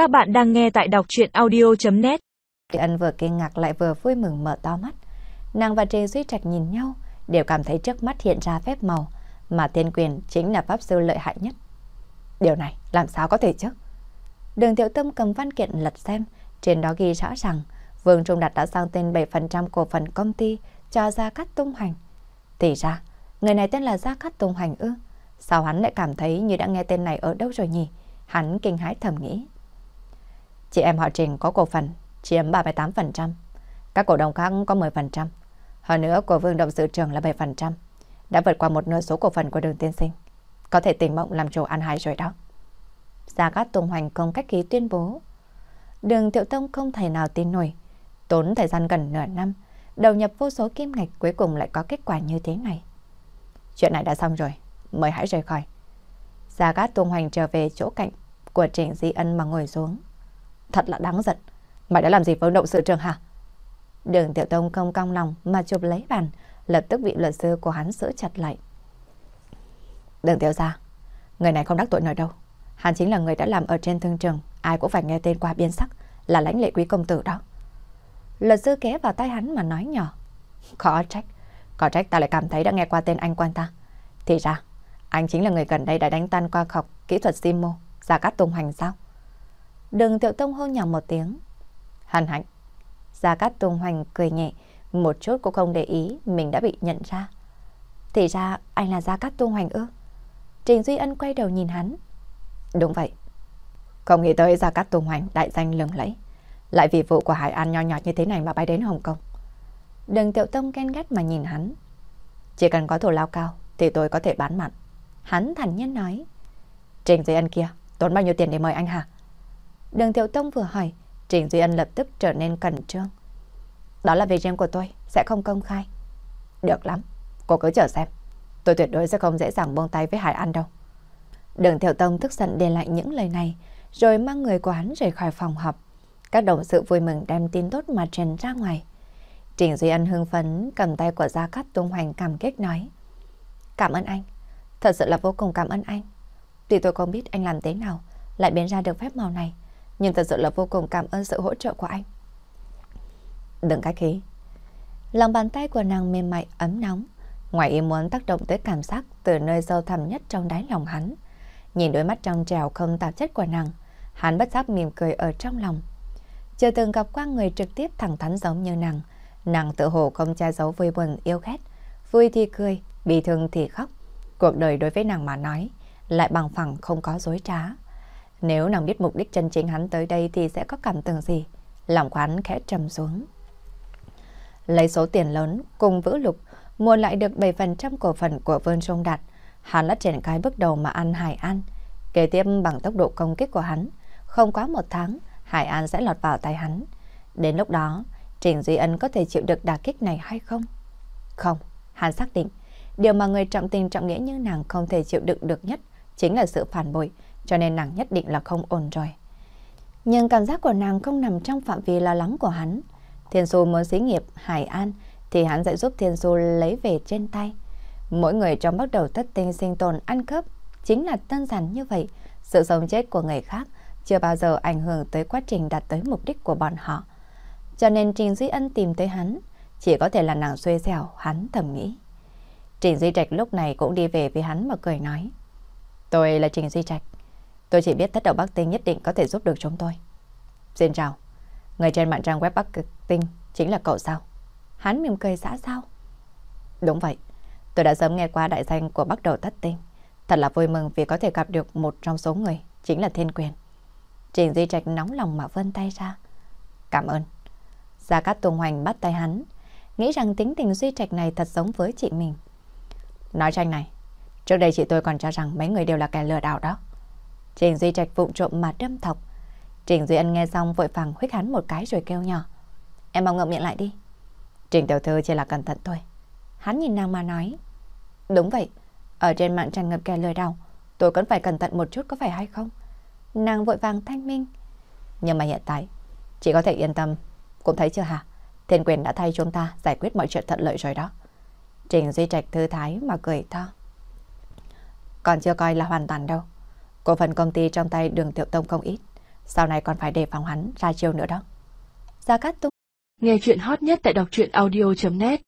Các bạn đang nghe tại đọc chuyện audio.net Ân vừa kinh ngạc lại vừa vui mừng mở to mắt. Nàng và Trình Duy Trạch nhìn nhau, đều cảm thấy trước mắt hiện ra phép màu, mà tiên quyền chính là pháp sư lợi hại nhất. Điều này làm sao có thể chứ? Đường Tiểu Tâm cầm văn kiện lật xem, trên đó ghi rõ rằng Vương Trung Đạt đã sang tên 7% cổ phần công ty cho Gia Cát Tung Hành. Thì ra, người này tên là Gia Cát Tung Hành ư? Sao hắn lại cảm thấy như đã nghe tên này ở đâu rồi nhỉ? Hắn kinh hãi thầm nghĩ. Chị em họ Trình có cổ phần chiếm 38%, các cổ đông khác có 10%. Hơn nữa của Vương Động Sự Trường là 7%, đã vượt qua một nửa số cổ phần của đường tiên sinh. Có thể tỉnh mộng làm chủ ăn hai rồi đó. Gia Cát Tùng Hoành công cách ký tuyên bố. Đường Tiểu Tông không thể nào tin nổi. Tốn thời gian gần nửa năm, đầu nhập vô số kim ngạch cuối cùng lại có kết quả như thế này. Chuyện này đã xong rồi, mời hãy rời khỏi. Gia Cát Tùng Hoành trở về chỗ cạnh của Trịnh Di Ân mà ngồi xuống. Thật là đáng giận. Mày đã làm gì với động sự trường hả? Đường Tiểu Tông không cong lòng mà chụp lấy bàn, lập tức bị luật sư của hắn giữ chặt lại. Đường Tiểu gia, người này không đắc tội nổi đâu. Hắn chính là người đã làm ở trên thương trường, ai cũng phải nghe tên qua biên sắc, là lãnh lệ quý công tử đó. Luật sư ké vào tay hắn mà nói nhỏ. Có trách, có trách ta lại cảm thấy đã nghe qua tên anh quan ta. Thì ra, anh chính là người gần đây đã đánh tan qua học kỹ thuật Simo, ra cát tung hành sao? Đường Tiểu Tông hôn nhỏ một tiếng. Hàn hạnh. Gia Cát Tùng Hoành cười nhẹ, một chút cũng không để ý mình đã bị nhận ra. Thì ra anh là Gia Cát Tùng Hoành ư? Trình Duy Ân quay đầu nhìn hắn. Đúng vậy. Không nghĩ tới Gia Cát Tùng Hoành đại danh lừng lẫy. Lại vì vụ của Hải An nho nhỏ như thế này mà bay đến Hồng Kông. Đường Tiểu Tông ghen ghét mà nhìn hắn. Chỉ cần có thủ lao cao thì tôi có thể bán mặn. Hắn thản nhiên nói. Trình Duy Ân kia, tốn bao nhiêu tiền để mời anh hả? Đường Tiểu Tông vừa hỏi, Trình Duy Ân lập tức trở nên cẩn trương. Đó là việc riêng của tôi, sẽ không công khai. Được lắm, cô cứ chờ xem. Tôi tuyệt đối sẽ không dễ dàng buông tay với Hải An đâu. Đường Tiểu Tông tức giận để lại những lời này, rồi mang người của hắn rời khỏi phòng họp. Các đồng sự vui mừng đem tin tốt mà truyền ra ngoài. Trình Duy Ân hưng phấn cầm tay của Gia Cát Tung Hoành cảm kích nói. Cảm ơn anh, thật sự là vô cùng cảm ơn anh. Tuy tôi không biết anh làm thế nào, lại biến ra được phép màu này nhưng thật sự là vô cùng cảm ơn sự hỗ trợ của anh. Đừng khách khí. Lòng bàn tay của nàng mềm mại ấm nóng, ngoài ý muốn tác động tới cảm giác từ nơi sâu thẳm nhất trong đáy lòng hắn. Nhìn đôi mắt trong trèo không tạp chất của nàng, hắn bất giác mỉm cười ở trong lòng. Chưa từng gặp qua người trực tiếp thẳng thắn giống như nàng, nàng tự hồ không che giấu vui buồn yêu ghét, vui thì cười, bị thương thì khóc. Cuộc đời đối với nàng mà nói, lại bằng phẳng không có dối trá. Nếu nàng biết mục đích chân chính hắn tới đây thì sẽ có cảm tưởng gì? Lòng quán khẽ trầm xuống. Lấy số tiền lớn cùng vữ lục mua lại được 7% cổ phần của Vương Trung Đạt. Hắn đã triển khai bước đầu mà ăn Hải An. Kế tiếp bằng tốc độ công kích của hắn, không quá một tháng, Hải An sẽ lọt vào tay hắn. Đến lúc đó, Trình Duy Ân có thể chịu được đà kích này hay không? Không, hắn xác định, điều mà người trọng tình trọng nghĩa như nàng không thể chịu đựng được nhất chính là sự phản bội, cho nên nàng nhất định là không ổn rồi. Nhưng cảm giác của nàng không nằm trong phạm vi lo lắng của hắn. Thiên Xu muốn xí nghiệp Hải An thì hắn sẽ giúp Thiên Xu lấy về trên tay. Mỗi người trong bắt đầu thất tinh sinh tồn ăn cướp chính là đơn giản như vậy. Sự sống chết của người khác chưa bao giờ ảnh hưởng tới quá trình đạt tới mục đích của bọn họ. Cho nên Trình Duy Ân tìm tới hắn, chỉ có thể là nàng xuê xẻo, hắn thầm nghĩ. Trình Duy Trạch lúc này cũng đi về với hắn mà cười nói. Tôi là Trình Duy Trạch. Tôi chỉ biết thất đầu Bắc Tinh nhất định có thể giúp được chúng tôi. Xin chào. Người trên mạng trang web Bắc Tinh chính là cậu sao? Hắn mỉm cười xã sao? Đúng vậy. Tôi đã sớm nghe qua đại danh của Bắc Đầu Thất Tinh. Thật là vui mừng vì có thể gặp được một trong số người, chính là Thiên Quyền. Trình Duy Trạch nóng lòng mà vươn tay ra. Cảm ơn. Gia Cát Tùng Hoành bắt tay hắn, nghĩ rằng tính tình Duy Trạch này thật giống với chị mình. Nói tranh này, trước đây chị tôi còn cho rằng mấy người đều là kẻ lừa đảo đó. Trình Duy Trạch vụng trộm mà đâm thọc. Trình Duy Ân nghe xong vội vàng huyết hắn một cái rồi kêu nhỏ. Em mau ngậm miệng lại đi. Trình tiểu thư chỉ là cẩn thận thôi. Hắn nhìn nàng mà nói. Đúng vậy, ở trên mạng tràn ngập kẻ lừa đảo, tôi cần phải cẩn thận một chút có phải hay không? Nàng vội vàng thanh minh. Nhưng mà hiện tại, chỉ có thể yên tâm. Cũng thấy chưa hả? Thiên quyền đã thay chúng ta giải quyết mọi chuyện thuận lợi rồi đó. Trình Duy Trạch thư thái mà cười to. Còn chưa coi là hoàn toàn đâu. Cổ phần công ty trong tay đường Tiểu Tông không ít. sau này còn phải đề phòng hắn ra chiêu nữa đó. Gia Cát Tung Nghe chuyện hot nhất tại đọc truyện audio.net